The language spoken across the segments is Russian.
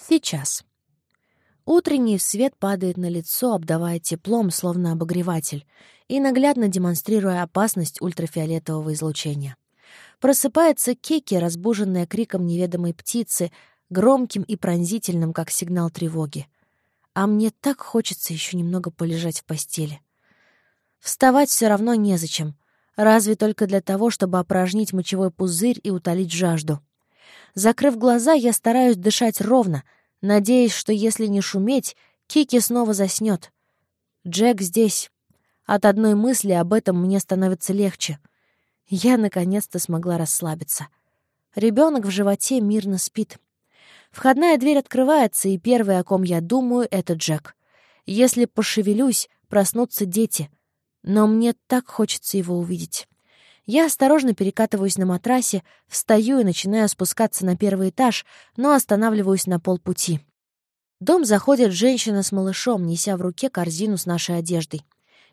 Сейчас. Утренний свет падает на лицо, обдавая теплом, словно обогреватель, и наглядно демонстрируя опасность ультрафиолетового излучения. Просыпается Кеки, разбуженная криком неведомой птицы, громким и пронзительным, как сигнал тревоги. А мне так хочется еще немного полежать в постели. Вставать все равно незачем, разве только для того, чтобы опорожнить мочевой пузырь и утолить жажду. Закрыв глаза, я стараюсь дышать ровно, надеясь, что если не шуметь, Кики снова заснет. Джек здесь. От одной мысли об этом мне становится легче. Я наконец-то смогла расслабиться. Ребенок в животе мирно спит. Входная дверь открывается, и первый, о ком я думаю, — это Джек. Если пошевелюсь, проснутся дети. Но мне так хочется его увидеть. Я осторожно перекатываюсь на матрасе, встаю и начинаю спускаться на первый этаж, но останавливаюсь на полпути. В дом заходит женщина с малышом, неся в руке корзину с нашей одеждой.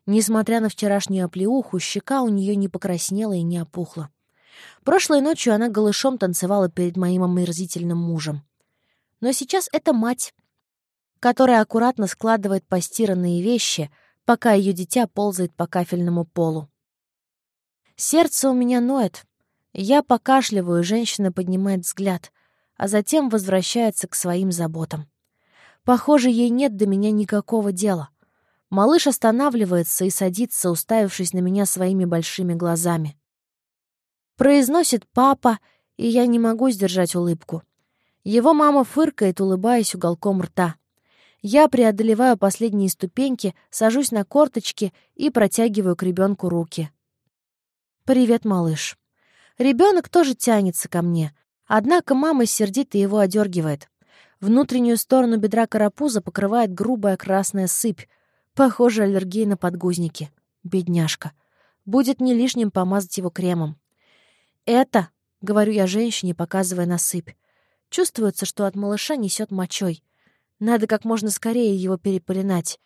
Несмотря на вчерашнюю оплеуху, щека у нее не покраснела и не опухла. Прошлой ночью она голышом танцевала перед моим омерзительным мужем. Но сейчас это мать, которая аккуратно складывает постиранные вещи, пока ее дитя ползает по кафельному полу. Сердце у меня ноет. Я покашливаю, женщина поднимает взгляд, а затем возвращается к своим заботам. Похоже, ей нет до меня никакого дела. Малыш останавливается и садится, уставившись на меня своими большими глазами. Произносит «папа», и я не могу сдержать улыбку. Его мама фыркает, улыбаясь уголком рта. Я преодолеваю последние ступеньки, сажусь на корточки и протягиваю к ребенку руки. «Привет, малыш». Ребенок тоже тянется ко мне, однако мама сердито его одергивает. Внутреннюю сторону бедра карапуза покрывает грубая красная сыпь. Похоже, аллергия на подгузники. Бедняжка. Будет не лишним помазать его кремом. «Это», — говорю я женщине, показывая на сыпь, чувствуется, что от малыша несет мочой. Надо как можно скорее его перепеленать.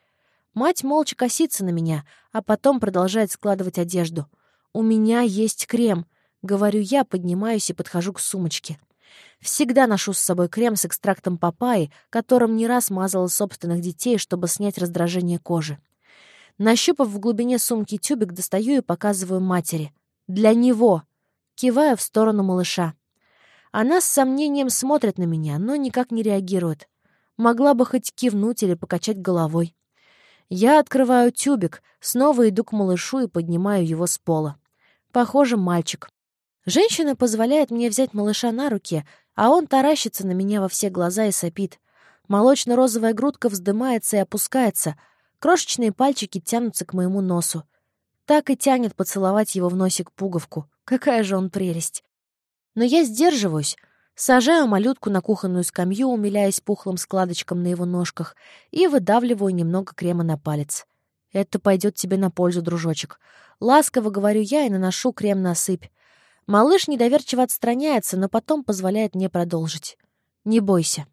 Мать молча косится на меня, а потом продолжает складывать одежду — «У меня есть крем», — говорю я, поднимаюсь и подхожу к сумочке. Всегда ношу с собой крем с экстрактом папайи, которым не раз мазала собственных детей, чтобы снять раздражение кожи. Нащупав в глубине сумки тюбик, достаю и показываю матери. «Для него!» Киваю в сторону малыша. Она с сомнением смотрит на меня, но никак не реагирует. Могла бы хоть кивнуть или покачать головой. Я открываю тюбик, снова иду к малышу и поднимаю его с пола. Похоже, мальчик. Женщина позволяет мне взять малыша на руки, а он таращится на меня во все глаза и сопит. Молочно-розовая грудка вздымается и опускается. Крошечные пальчики тянутся к моему носу. Так и тянет поцеловать его в носик пуговку. Какая же он прелесть. Но я сдерживаюсь. Сажаю малютку на кухонную скамью, умиляясь пухлым складочкам на его ножках, и выдавливаю немного крема на палец. Это пойдет тебе на пользу, дружочек. Ласково говорю я и наношу крем на сыпь. Малыш недоверчиво отстраняется, но потом позволяет мне продолжить. Не бойся.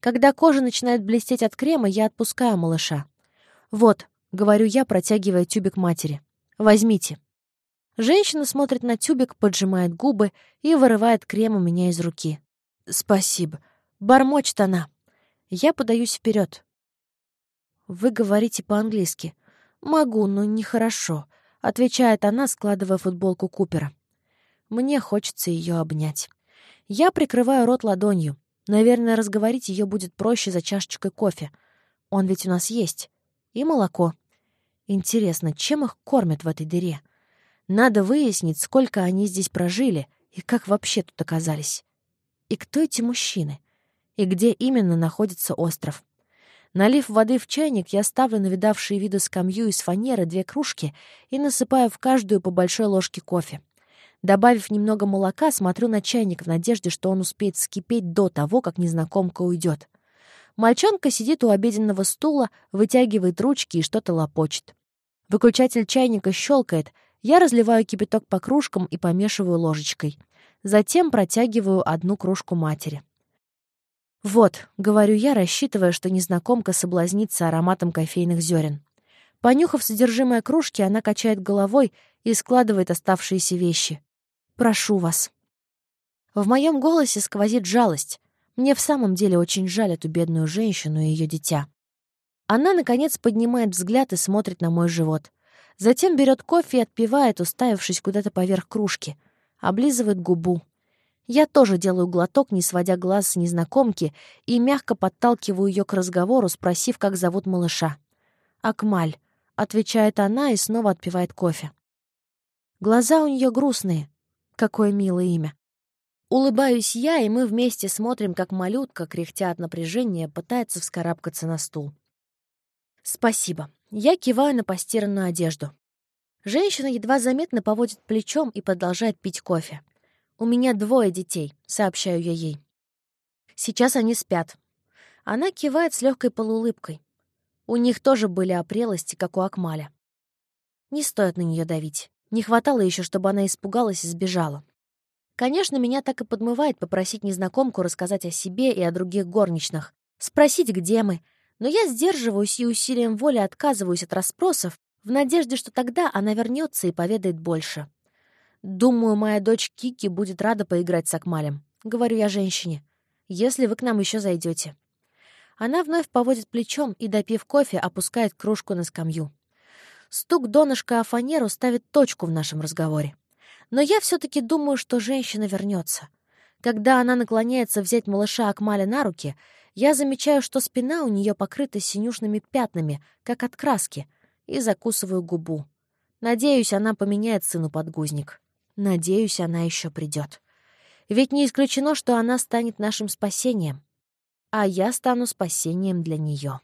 Когда кожа начинает блестеть от крема, я отпускаю малыша. «Вот», — говорю я, протягивая тюбик матери. «Возьмите». Женщина смотрит на тюбик, поджимает губы и вырывает крем у меня из руки. «Спасибо». Бормочет она. Я подаюсь вперед. «Вы говорите по-английски. «Могу, но нехорошо», — отвечает она, складывая футболку Купера. Мне хочется ее обнять. Я прикрываю рот ладонью. Наверное, разговорить ее будет проще за чашечкой кофе. Он ведь у нас есть. И молоко. Интересно, чем их кормят в этой дыре? Надо выяснить, сколько они здесь прожили и как вообще тут оказались. И кто эти мужчины? И где именно находится остров? Налив воды в чайник, я ставлю на видавшие виды скамью из фанеры две кружки и насыпаю в каждую по большой ложке кофе. Добавив немного молока, смотрю на чайник в надежде, что он успеет вскипеть до того, как незнакомка уйдет. Мальчонка сидит у обеденного стула, вытягивает ручки и что-то лопочет. Выключатель чайника щелкает, я разливаю кипяток по кружкам и помешиваю ложечкой. Затем протягиваю одну кружку матери. «Вот», — говорю я, рассчитывая, что незнакомка соблазнится ароматом кофейных зерен. Понюхав содержимое кружки, она качает головой и складывает оставшиеся вещи. «Прошу вас». В моем голосе сквозит жалость. Мне в самом деле очень жаль эту бедную женщину и ее дитя. Она, наконец, поднимает взгляд и смотрит на мой живот. Затем берет кофе и отпивает, уставившись куда-то поверх кружки. Облизывает губу. Я тоже делаю глоток, не сводя глаз с незнакомки, и мягко подталкиваю ее к разговору, спросив, как зовут малыша. «Акмаль», — отвечает она и снова отпивает кофе. Глаза у нее грустные. Какое милое имя. Улыбаюсь я, и мы вместе смотрим, как малютка, кряхтя от напряжения, пытается вскарабкаться на стул. «Спасибо». Я киваю на постиранную одежду. Женщина едва заметно поводит плечом и продолжает пить кофе. «У меня двое детей», — сообщаю я ей. «Сейчас они спят». Она кивает с легкой полуулыбкой. У них тоже были опрелости, как у Акмаля. Не стоит на нее давить. Не хватало еще, чтобы она испугалась и сбежала. Конечно, меня так и подмывает попросить незнакомку рассказать о себе и о других горничных, спросить, где мы, но я сдерживаюсь и усилием воли отказываюсь от расспросов в надежде, что тогда она вернется и поведает больше. «Думаю, моя дочь Кики будет рада поиграть с Акмалем», — говорю я женщине, «если вы к нам еще зайдете. Она вновь поводит плечом и, допив кофе, опускает кружку на скамью. Стук донышка о фанеру ставит точку в нашем разговоре. Но я все-таки думаю, что женщина вернется. Когда она наклоняется взять малыша Акмаля на руки, я замечаю, что спина у нее покрыта синюшными пятнами, как от краски, и закусываю губу. Надеюсь, она поменяет сыну подгузник. Надеюсь, она еще придет. Ведь не исключено, что она станет нашим спасением, а я стану спасением для нее.